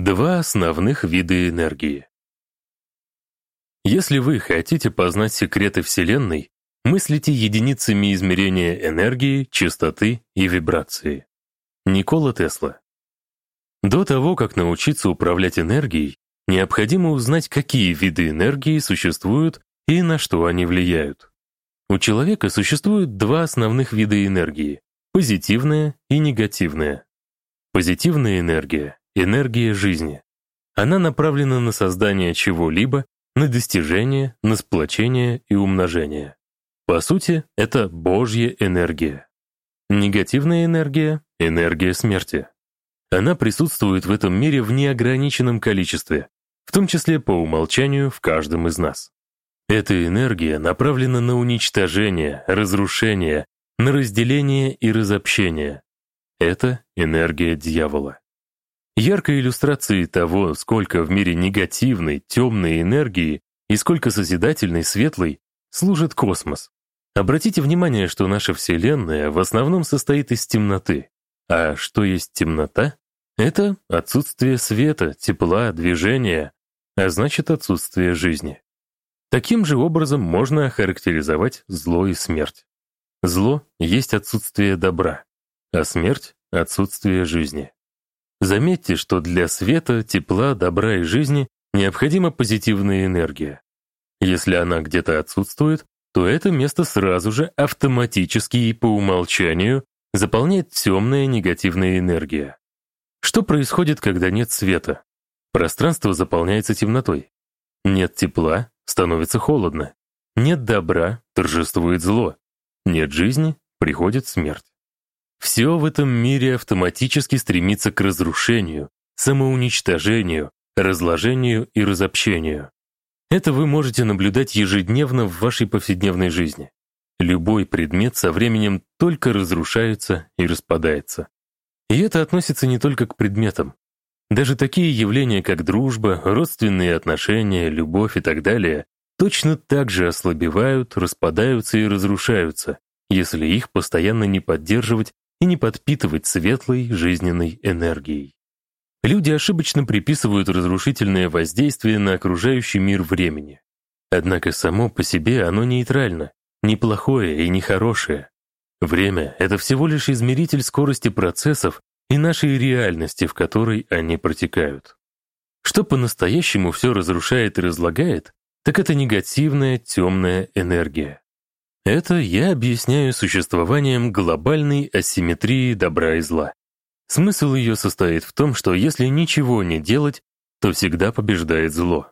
Два основных вида энергии. Если вы хотите познать секреты Вселенной, мыслите единицами измерения энергии, частоты и вибрации. Никола Тесла. До того, как научиться управлять энергией, необходимо узнать, какие виды энергии существуют и на что они влияют. У человека существует два основных вида энергии — позитивная и негативная. Позитивная энергия — энергия жизни. Она направлена на создание чего-либо, на достижение, на сплочение и умножение. По сути, это Божья энергия. Негативная энергия — энергия смерти. Она присутствует в этом мире в неограниченном количестве, в том числе по умолчанию в каждом из нас. Эта энергия направлена на уничтожение, разрушение, на разделение и разобщение. Это энергия дьявола. Яркой иллюстрацией того, сколько в мире негативной, темной энергии и сколько созидательной, светлой, служит космос. Обратите внимание, что наша Вселенная в основном состоит из темноты. А что есть темнота? Это отсутствие света, тепла, движения, а значит отсутствие жизни. Таким же образом можно охарактеризовать зло и смерть. Зло есть отсутствие добра, а смерть — отсутствие жизни. Заметьте, что для света, тепла, добра и жизни необходима позитивная энергия. Если она где-то отсутствует, то это место сразу же автоматически и по умолчанию заполняет темная негативная энергия. Что происходит, когда нет света? Пространство заполняется темнотой. Нет тепла, становится холодно. Нет добра, торжествует зло. Нет жизни, приходит смерть. Все в этом мире автоматически стремится к разрушению, самоуничтожению, разложению и разобщению. Это вы можете наблюдать ежедневно в вашей повседневной жизни. Любой предмет со временем только разрушается и распадается. И это относится не только к предметам. Даже такие явления, как дружба, родственные отношения, любовь и так далее, точно так же ослабевают, распадаются и разрушаются, если их постоянно не поддерживать и не подпитывать светлой жизненной энергией. Люди ошибочно приписывают разрушительное воздействие на окружающий мир времени. Однако само по себе оно нейтрально, не плохое и не хорошее. Время — это всего лишь измеритель скорости процессов и нашей реальности, в которой они протекают. Что по-настоящему все разрушает и разлагает, так это негативная темная энергия. Это я объясняю существованием глобальной асимметрии добра и зла. Смысл ее состоит в том, что если ничего не делать, то всегда побеждает зло.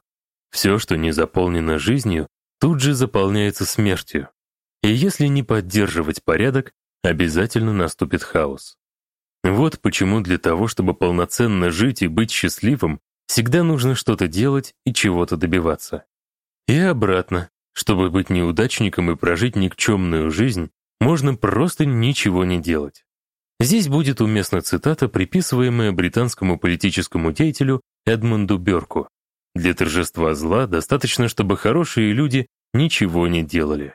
Все, что не заполнено жизнью, тут же заполняется смертью. И если не поддерживать порядок, обязательно наступит хаос. Вот почему для того, чтобы полноценно жить и быть счастливым, всегда нужно что-то делать и чего-то добиваться. И обратно, чтобы быть неудачником и прожить никчемную жизнь, можно просто ничего не делать. Здесь будет уместна цитата, приписываемая британскому политическому деятелю Эдмунду Бёрку. «Для торжества зла достаточно, чтобы хорошие люди ничего не делали».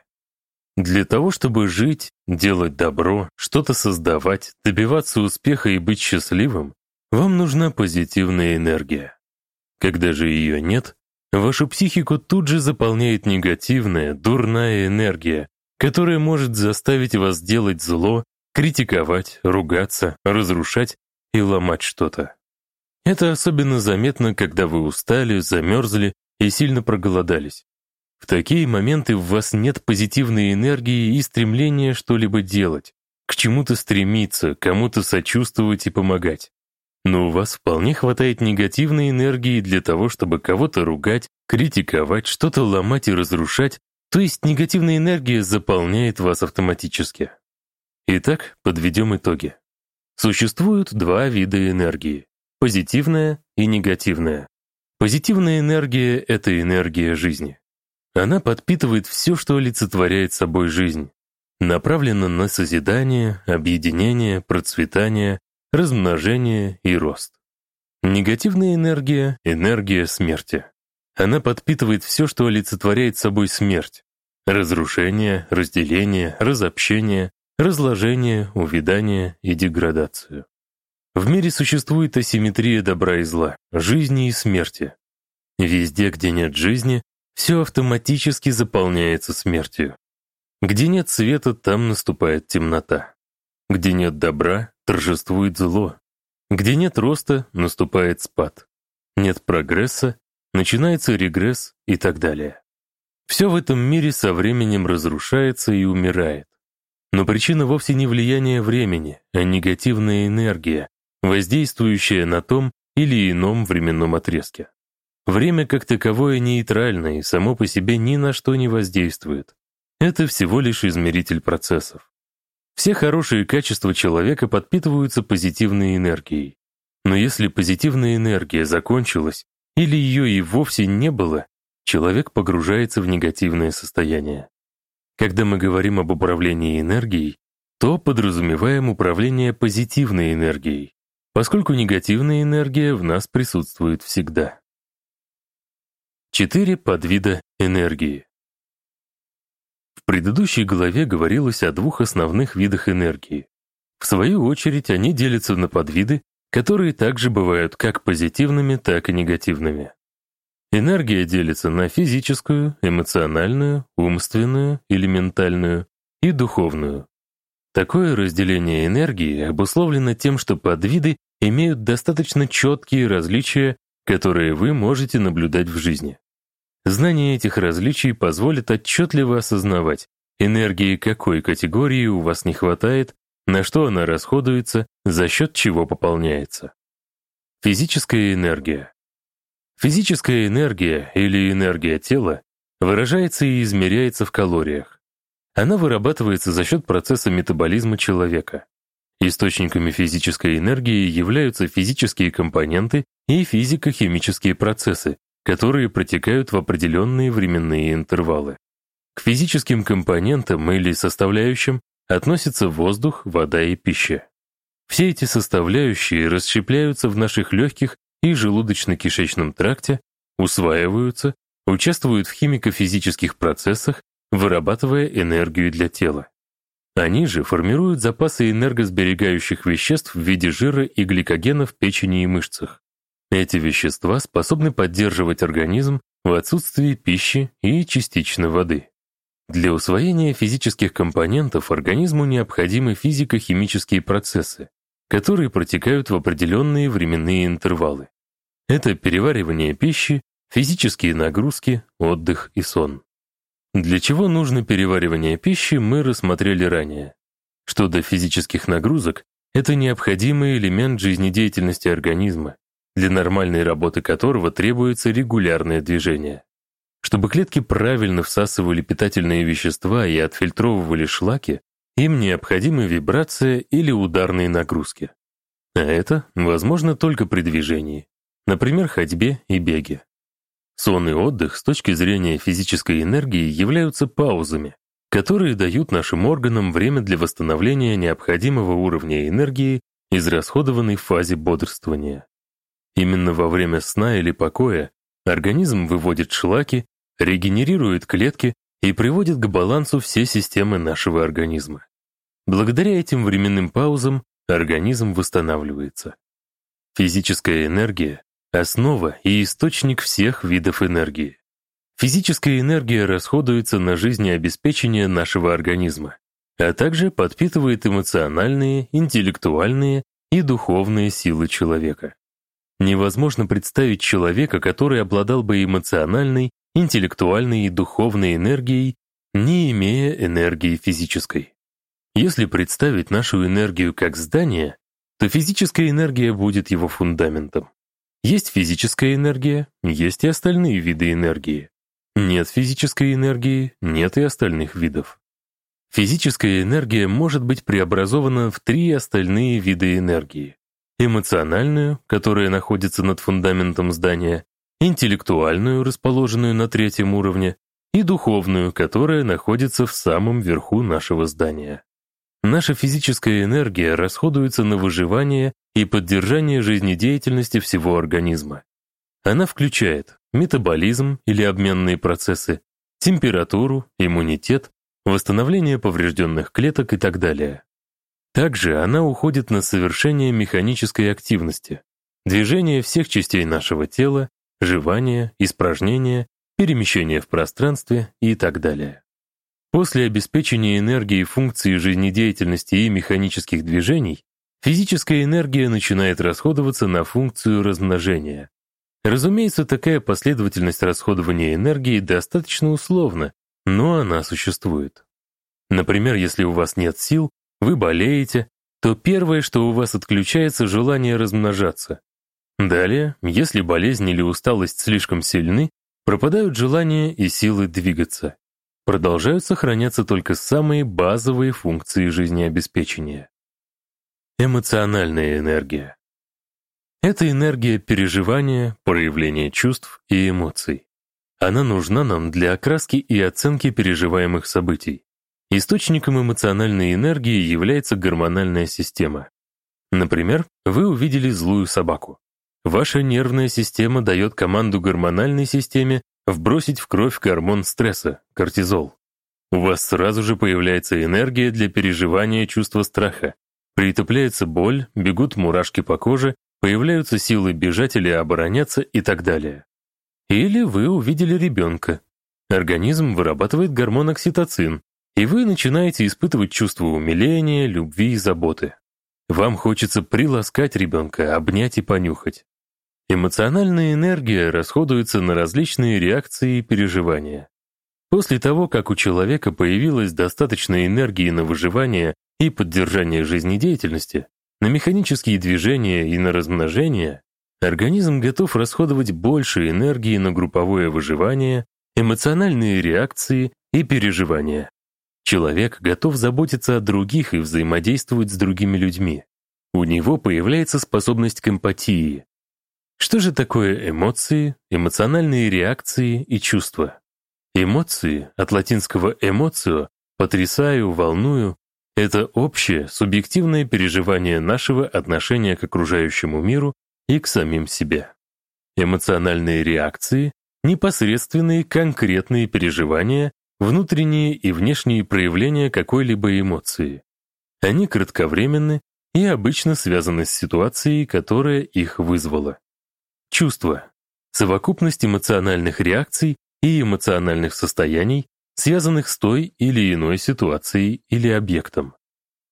Для того, чтобы жить, делать добро, что-то создавать, добиваться успеха и быть счастливым, вам нужна позитивная энергия. Когда же ее нет, вашу психику тут же заполняет негативная, дурная энергия, которая может заставить вас делать зло, критиковать, ругаться, разрушать и ломать что-то. Это особенно заметно, когда вы устали, замерзли и сильно проголодались. В такие моменты в вас нет позитивной энергии и стремления что-либо делать, к чему-то стремиться, кому-то сочувствовать и помогать. Но у вас вполне хватает негативной энергии для того, чтобы кого-то ругать, критиковать, что-то ломать и разрушать, то есть негативная энергия заполняет вас автоматически. Итак, подведем итоги. Существуют два вида энергии — позитивная и негативная. Позитивная энергия — это энергия жизни. Она подпитывает все, что олицетворяет собой жизнь. Направлена на созидание, объединение, процветание, размножение и рост. Негативная энергия — энергия смерти. Она подпитывает все, что олицетворяет собой смерть. Разрушение, разделение, разобщение, разложение, увядание и деградацию. В мире существует асимметрия добра и зла, жизни и смерти. Везде, где нет жизни, все автоматически заполняется смертью. Где нет света, там наступает темнота. Где нет добра, торжествует зло. Где нет роста, наступает спад. Нет прогресса, начинается регресс и так далее. Все в этом мире со временем разрушается и умирает. Но причина вовсе не влияние времени, а негативная энергия, воздействующая на том или ином временном отрезке. Время как таковое нейтрально и само по себе ни на что не воздействует. Это всего лишь измеритель процессов. Все хорошие качества человека подпитываются позитивной энергией. Но если позитивная энергия закончилась, или ее и вовсе не было, человек погружается в негативное состояние. Когда мы говорим об управлении энергией, то подразумеваем управление позитивной энергией, поскольку негативная энергия в нас присутствует всегда. Четыре подвида энергии. В предыдущей главе говорилось о двух основных видах энергии. В свою очередь они делятся на подвиды, которые также бывают как позитивными, так и негативными. Энергия делится на физическую, эмоциональную, умственную или ментальную и духовную. Такое разделение энергии обусловлено тем, что подвиды имеют достаточно четкие различия, которые вы можете наблюдать в жизни. Знание этих различий позволит отчетливо осознавать, энергии какой категории у вас не хватает на что она расходуется, за счет чего пополняется. Физическая энергия. Физическая энергия или энергия тела выражается и измеряется в калориях. Она вырабатывается за счет процесса метаболизма человека. Источниками физической энергии являются физические компоненты и физико-химические процессы, которые протекают в определенные временные интервалы. К физическим компонентам или составляющим относятся воздух, вода и пища. Все эти составляющие расщепляются в наших легких и желудочно-кишечном тракте, усваиваются, участвуют в химико-физических процессах, вырабатывая энергию для тела. Они же формируют запасы энергосберегающих веществ в виде жира и гликогена в печени и мышцах. Эти вещества способны поддерживать организм в отсутствии пищи и частично воды. Для усвоения физических компонентов организму необходимы физико-химические процессы, которые протекают в определенные временные интервалы. Это переваривание пищи, физические нагрузки, отдых и сон. Для чего нужно переваривание пищи, мы рассмотрели ранее. Что до физических нагрузок, это необходимый элемент жизнедеятельности организма, для нормальной работы которого требуется регулярное движение. Чтобы клетки правильно всасывали питательные вещества и отфильтровывали шлаки, им необходимы вибрация или ударные нагрузки. А это возможно только при движении, например, ходьбе и беге. Сон и отдых с точки зрения физической энергии являются паузами, которые дают нашим органам время для восстановления необходимого уровня энергии, израсходованной в фазе бодрствования. Именно во время сна или покоя организм выводит шлаки регенерирует клетки и приводит к балансу все системы нашего организма. Благодаря этим временным паузам организм восстанавливается. Физическая энергия — основа и источник всех видов энергии. Физическая энергия расходуется на жизнеобеспечение нашего организма, а также подпитывает эмоциональные, интеллектуальные и духовные силы человека. Невозможно представить человека, который обладал бы эмоциональной интеллектуальной и духовной энергией, не имея энергии физической. Если представить нашу энергию как здание, то физическая энергия будет его фундаментом. Есть физическая энергия, есть и остальные виды энергии. Нет физической энергии, нет и остальных видов. Физическая энергия может быть преобразована в три остальные виды энергии. Эмоциональную, которая находится над фундаментом здания, интеллектуальную, расположенную на третьем уровне, и духовную, которая находится в самом верху нашего здания. Наша физическая энергия расходуется на выживание и поддержание жизнедеятельности всего организма. Она включает метаболизм или обменные процессы, температуру, иммунитет, восстановление поврежденных клеток и так далее. Также она уходит на совершение механической активности, движение всех частей нашего тела, жевание, испражнение, перемещение в пространстве и так далее. После обеспечения энергией функции жизнедеятельности и механических движений, физическая энергия начинает расходоваться на функцию размножения. Разумеется, такая последовательность расходования энергии достаточно условна, но она существует. Например, если у вас нет сил, вы болеете, то первое, что у вас отключается, желание размножаться. Далее, если болезнь или усталость слишком сильны, пропадают желания и силы двигаться. Продолжают сохраняться только самые базовые функции жизнеобеспечения. Эмоциональная энергия. Это энергия переживания, проявления чувств и эмоций. Она нужна нам для окраски и оценки переживаемых событий. Источником эмоциональной энергии является гормональная система. Например, вы увидели злую собаку. Ваша нервная система дает команду гормональной системе вбросить в кровь гормон стресса, кортизол. У вас сразу же появляется энергия для переживания чувства страха. Притупляется боль, бегут мурашки по коже, появляются силы бежать или обороняться и так далее. Или вы увидели ребенка. Организм вырабатывает гормон окситоцин, и вы начинаете испытывать чувство умиления, любви и заботы. Вам хочется приласкать ребенка, обнять и понюхать. Эмоциональная энергия расходуется на различные реакции и переживания. После того, как у человека появилось достаточно энергии на выживание и поддержание жизнедеятельности, на механические движения и на размножение, организм готов расходовать больше энергии на групповое выживание, эмоциональные реакции и переживания. Человек готов заботиться о других и взаимодействовать с другими людьми. У него появляется способность к эмпатии. Что же такое эмоции, эмоциональные реакции и чувства? Эмоции, от латинского «эмоцио» — «потрясаю», «волную» — это общее, субъективное переживание нашего отношения к окружающему миру и к самим себе. Эмоциональные реакции — непосредственные конкретные переживания, внутренние и внешние проявления какой-либо эмоции. Они кратковременны и обычно связаны с ситуацией, которая их вызвала. Чувства — совокупность эмоциональных реакций и эмоциональных состояний, связанных с той или иной ситуацией или объектом.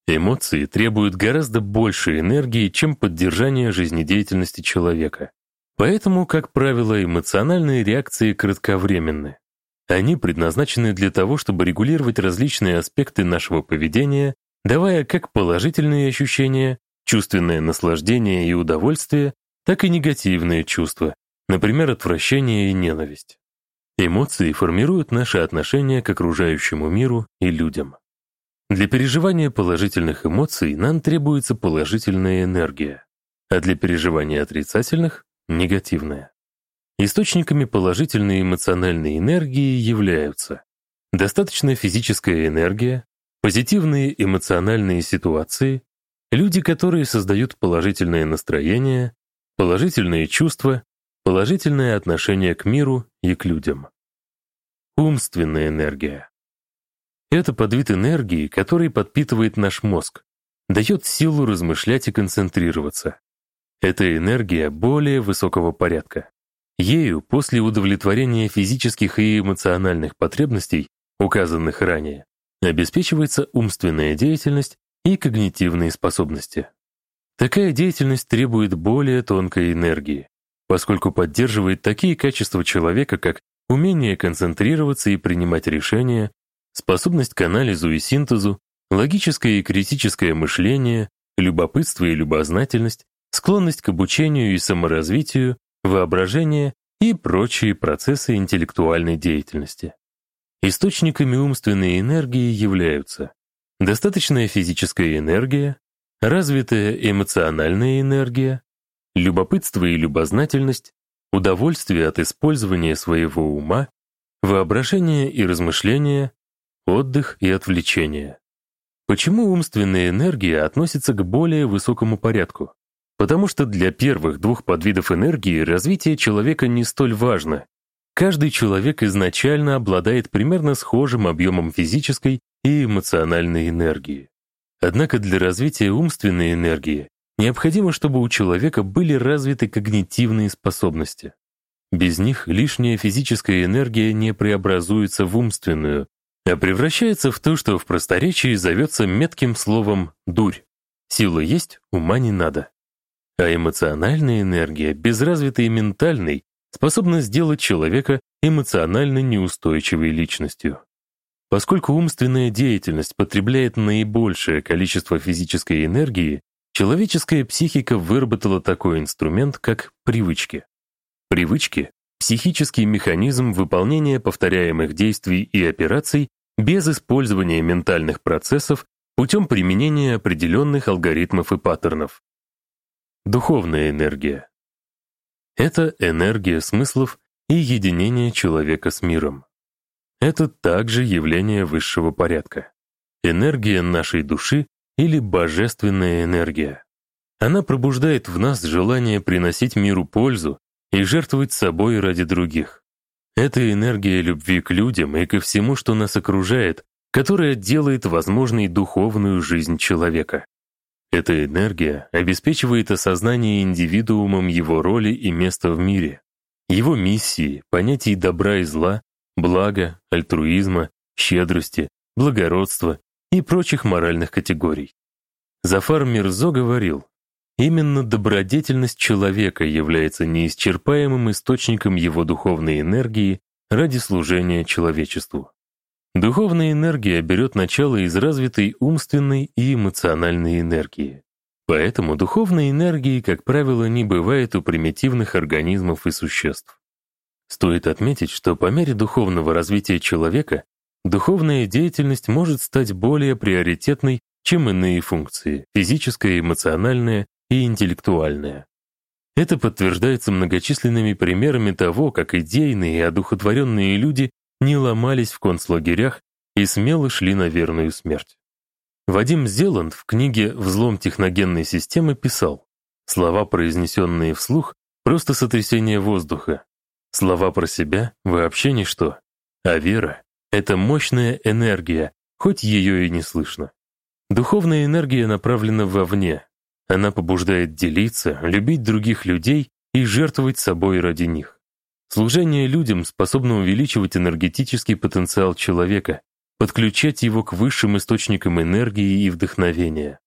Эмоции требуют гораздо больше энергии, чем поддержание жизнедеятельности человека. Поэтому, как правило, эмоциональные реакции кратковременны. Они предназначены для того, чтобы регулировать различные аспекты нашего поведения, давая как положительные ощущения, чувственное наслаждение и удовольствие, так и негативные чувства, например, отвращение и ненависть. Эмоции формируют наше отношение к окружающему миру и людям. Для переживания положительных эмоций нам требуется положительная энергия, а для переживания отрицательных — негативная. Источниками положительной эмоциональной энергии являются достаточная физическая энергия, позитивные эмоциональные ситуации, люди, которые создают положительное настроение, положительные чувства, положительное отношение к миру и к людям. Умственная энергия. Это подвид энергии, который подпитывает наш мозг, дает силу размышлять и концентрироваться. Это энергия более высокого порядка. Ею после удовлетворения физических и эмоциональных потребностей, указанных ранее, обеспечивается умственная деятельность и когнитивные способности. Такая деятельность требует более тонкой энергии, поскольку поддерживает такие качества человека, как умение концентрироваться и принимать решения, способность к анализу и синтезу, логическое и критическое мышление, любопытство и любознательность, склонность к обучению и саморазвитию, воображение и прочие процессы интеллектуальной деятельности. Источниками умственной энергии являются достаточная физическая энергия, развитая эмоциональная энергия, любопытство и любознательность, удовольствие от использования своего ума, воображение и размышления, отдых и отвлечение. Почему умственная энергия относится к более высокому порядку? Потому что для первых двух подвидов энергии развитие человека не столь важно. Каждый человек изначально обладает примерно схожим объемом физической и эмоциональной энергии. Однако для развития умственной энергии необходимо, чтобы у человека были развиты когнитивные способности. Без них лишняя физическая энергия не преобразуется в умственную, а превращается в то, что в просторечии зовется метким словом «дурь». Сила есть, ума не надо. А эмоциональная энергия, без развитой ментальной, способна сделать человека эмоционально неустойчивой личностью. Поскольку умственная деятельность потребляет наибольшее количество физической энергии, человеческая психика выработала такой инструмент, как привычки. Привычки — психический механизм выполнения повторяемых действий и операций без использования ментальных процессов путем применения определенных алгоритмов и паттернов. Духовная энергия. Это энергия смыслов и единение человека с миром. Это также явление высшего порядка. Энергия нашей души или божественная энергия. Она пробуждает в нас желание приносить миру пользу и жертвовать собой ради других. Это энергия любви к людям и ко всему, что нас окружает, которая делает возможной духовную жизнь человека. Эта энергия обеспечивает осознание индивидуумом его роли и места в мире, его миссии, понятий добра и зла, блага, альтруизма, щедрости, благородства и прочих моральных категорий. Зафар Мирзо говорил, Именно добродетельность человека является неисчерпаемым источником его духовной энергии ради служения человечеству. Духовная энергия берет начало из развитой умственной и эмоциональной энергии. Поэтому духовной энергии, как правило, не бывает у примитивных организмов и существ. Стоит отметить, что по мере духовного развития человека духовная деятельность может стать более приоритетной, чем иные функции – физическая, эмоциональная и интеллектуальное. Это подтверждается многочисленными примерами того, как идейные и одухотворенные люди не ломались в концлагерях и смело шли на верную смерть. Вадим Зеланд в книге «Взлом техногенной системы» писал «Слова, произнесенные вслух, просто сотрясение воздуха. Слова про себя — вообще ничто. А вера — это мощная энергия, хоть ее и не слышно. Духовная энергия направлена вовне, она побуждает делиться, любить других людей и жертвовать собой ради них. Служение людям способно увеличивать энергетический потенциал человека, подключать его к высшим источникам энергии и вдохновения.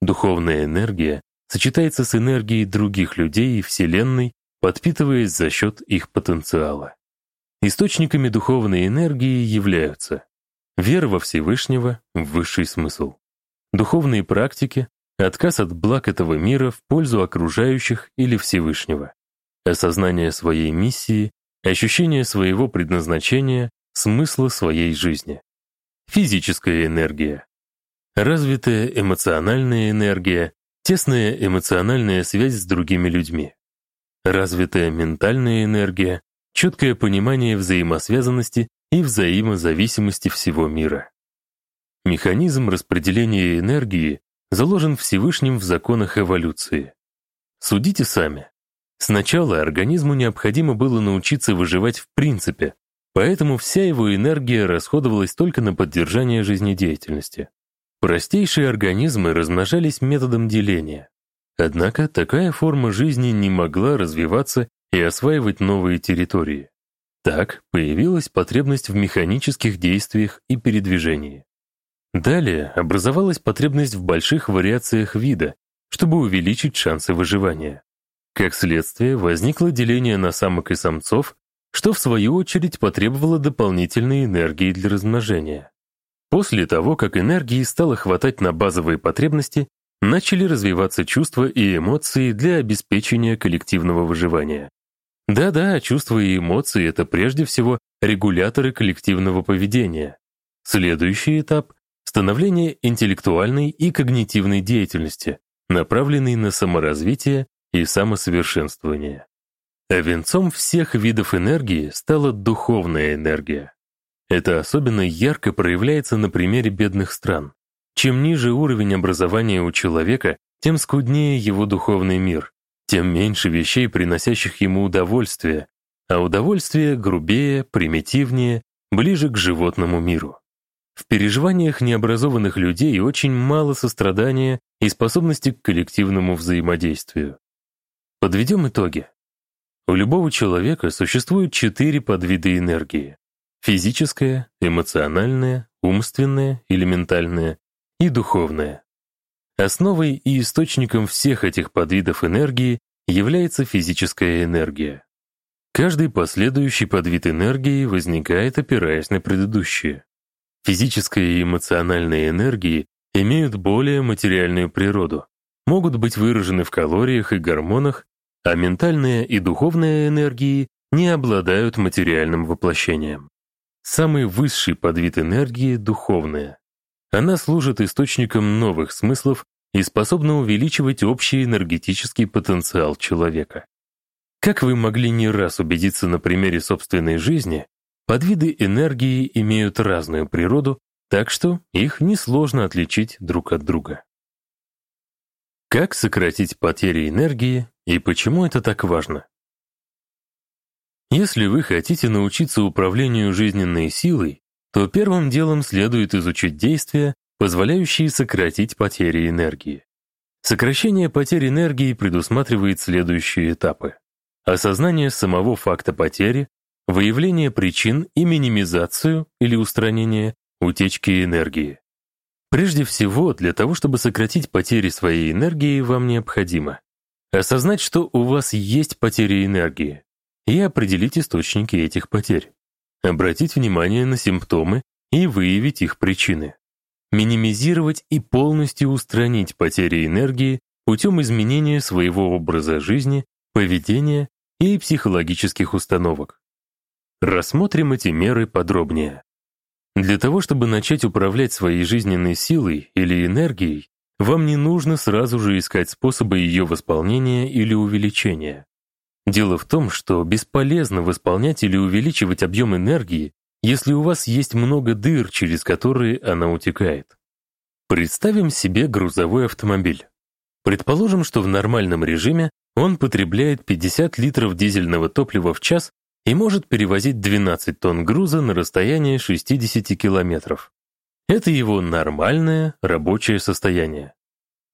Духовная энергия сочетается с энергией других людей и Вселенной, подпитываясь за счет их потенциала. Источниками духовной энергии являются вера во Всевышнего, высший смысл, духовные практики, Отказ от благ этого мира в пользу окружающих или Всевышнего. Осознание своей миссии, ощущение своего предназначения, смысла своей жизни. Физическая энергия. Развитая эмоциональная энергия, тесная эмоциональная связь с другими людьми. Развитая ментальная энергия, четкое понимание взаимосвязанности и взаимозависимости всего мира. Механизм распределения энергии заложен Всевышним в законах эволюции. Судите сами. Сначала организму необходимо было научиться выживать в принципе, поэтому вся его энергия расходовалась только на поддержание жизнедеятельности. Простейшие организмы размножались методом деления. Однако такая форма жизни не могла развиваться и осваивать новые территории. Так появилась потребность в механических действиях и передвижении. Далее образовалась потребность в больших вариациях вида, чтобы увеличить шансы выживания. Как следствие, возникло деление на самок и самцов, что в свою очередь потребовало дополнительной энергии для размножения. После того, как энергии стало хватать на базовые потребности, начали развиваться чувства и эмоции для обеспечения коллективного выживания. Да-да, чувства и эмоции — это прежде всего регуляторы коллективного поведения. Следующий этап становление интеллектуальной и когнитивной деятельности, направленной на саморазвитие и самосовершенствование. А венцом всех видов энергии стала духовная энергия. Это особенно ярко проявляется на примере бедных стран. Чем ниже уровень образования у человека, тем скуднее его духовный мир, тем меньше вещей, приносящих ему удовольствие, а удовольствие грубее, примитивнее, ближе к животному миру. В переживаниях необразованных людей очень мало сострадания и способности к коллективному взаимодействию. Подведем итоги. У любого человека существует четыре подвида энергии. Физическая, эмоциональная, умственная или ментальная и духовная. Основой и источником всех этих подвидов энергии является физическая энергия. Каждый последующий подвид энергии возникает, опираясь на предыдущие. Физическая и эмоциональная энергии имеют более материальную природу, могут быть выражены в калориях и гормонах, а ментальная и духовная энергии не обладают материальным воплощением. Самый высший подвид энергии — духовная. Она служит источником новых смыслов и способна увеличивать общий энергетический потенциал человека. Как вы могли не раз убедиться на примере собственной жизни, подвиды энергии имеют разную природу, так что их несложно отличить друг от друга. Как сократить потери энергии и почему это так важно? Если вы хотите научиться управлению жизненной силой, то первым делом следует изучить действия, позволяющие сократить потери энергии. Сокращение потерь энергии предусматривает следующие этапы. Осознание самого факта потери, выявление причин и минимизацию или устранение утечки энергии. Прежде всего, для того, чтобы сократить потери своей энергии, вам необходимо осознать, что у вас есть потери энергии, и определить источники этих потерь. Обратить внимание на симптомы и выявить их причины. Минимизировать и полностью устранить потери энергии путем изменения своего образа жизни, поведения и психологических установок. Рассмотрим эти меры подробнее. Для того, чтобы начать управлять своей жизненной силой или энергией, вам не нужно сразу же искать способы ее восполнения или увеличения. Дело в том, что бесполезно восполнять или увеличивать объем энергии, если у вас есть много дыр, через которые она утекает. Представим себе грузовой автомобиль. Предположим, что в нормальном режиме он потребляет 50 литров дизельного топлива в час и может перевозить 12 тонн груза на расстояние 60 километров. Это его нормальное рабочее состояние.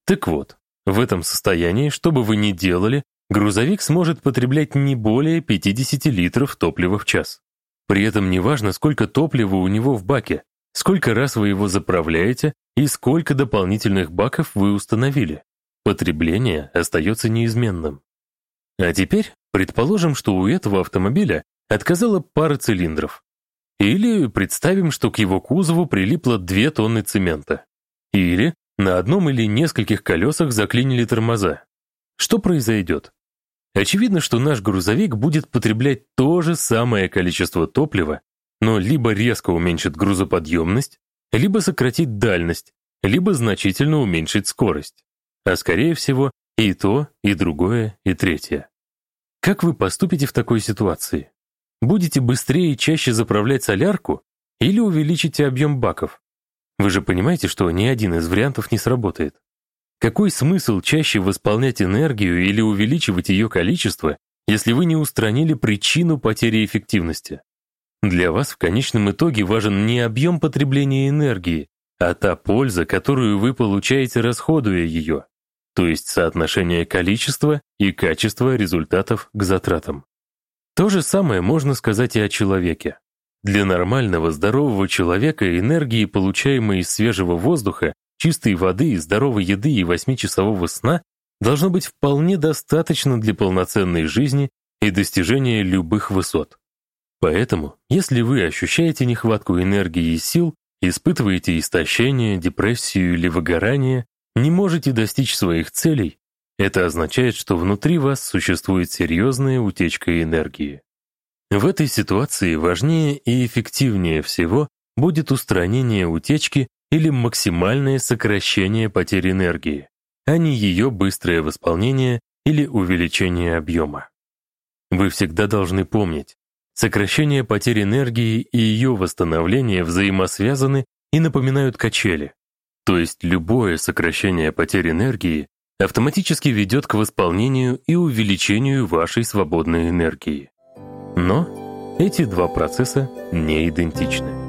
Так вот, в этом состоянии, что бы вы ни делали, грузовик сможет потреблять не более 50 литров топлива в час. При этом неважно, сколько топлива у него в баке, сколько раз вы его заправляете и сколько дополнительных баков вы установили. Потребление остается неизменным. А теперь предположим, что у этого автомобиля отказала пара цилиндров. Или представим, что к его кузову прилипло 2 тонны цемента. Или на одном или нескольких колесах заклинили тормоза. Что произойдет? Очевидно, что наш грузовик будет потреблять то же самое количество топлива, но либо резко уменьшит грузоподъемность, либо сократит дальность, либо значительно уменьшит скорость. А скорее всего, и то, и другое, и третье. Как вы поступите в такой ситуации? Будете быстрее и чаще заправлять солярку или увеличите объем баков? Вы же понимаете, что ни один из вариантов не сработает. Какой смысл чаще восполнять энергию или увеличивать ее количество, если вы не устранили причину потери эффективности? Для вас в конечном итоге важен не объем потребления энергии, а та польза, которую вы получаете, расходуя ее, то есть соотношение количества и качества результатов к затратам. То же самое можно сказать и о человеке. Для нормального здорового человека энергии, получаемой из свежего воздуха, чистой воды, здоровой еды и восьмичасового сна должно быть вполне достаточно для полноценной жизни и достижения любых высот. Поэтому, если вы ощущаете нехватку энергии и сил, испытываете истощение, депрессию или выгорание, не можете достичь своих целей, это означает, что внутри вас существует серьезная утечка энергии. В этой ситуации важнее и эффективнее всего будет устранение утечки или максимальное сокращение потери энергии, а не ее быстрое восполнение или увеличение объема. Вы всегда должны помнить, сокращение потери энергии и ее восстановление взаимосвязаны и напоминают качели. То есть любое сокращение потери энергии автоматически ведет к восполнению и увеличению вашей свободной энергии. Но эти два процесса не идентичны.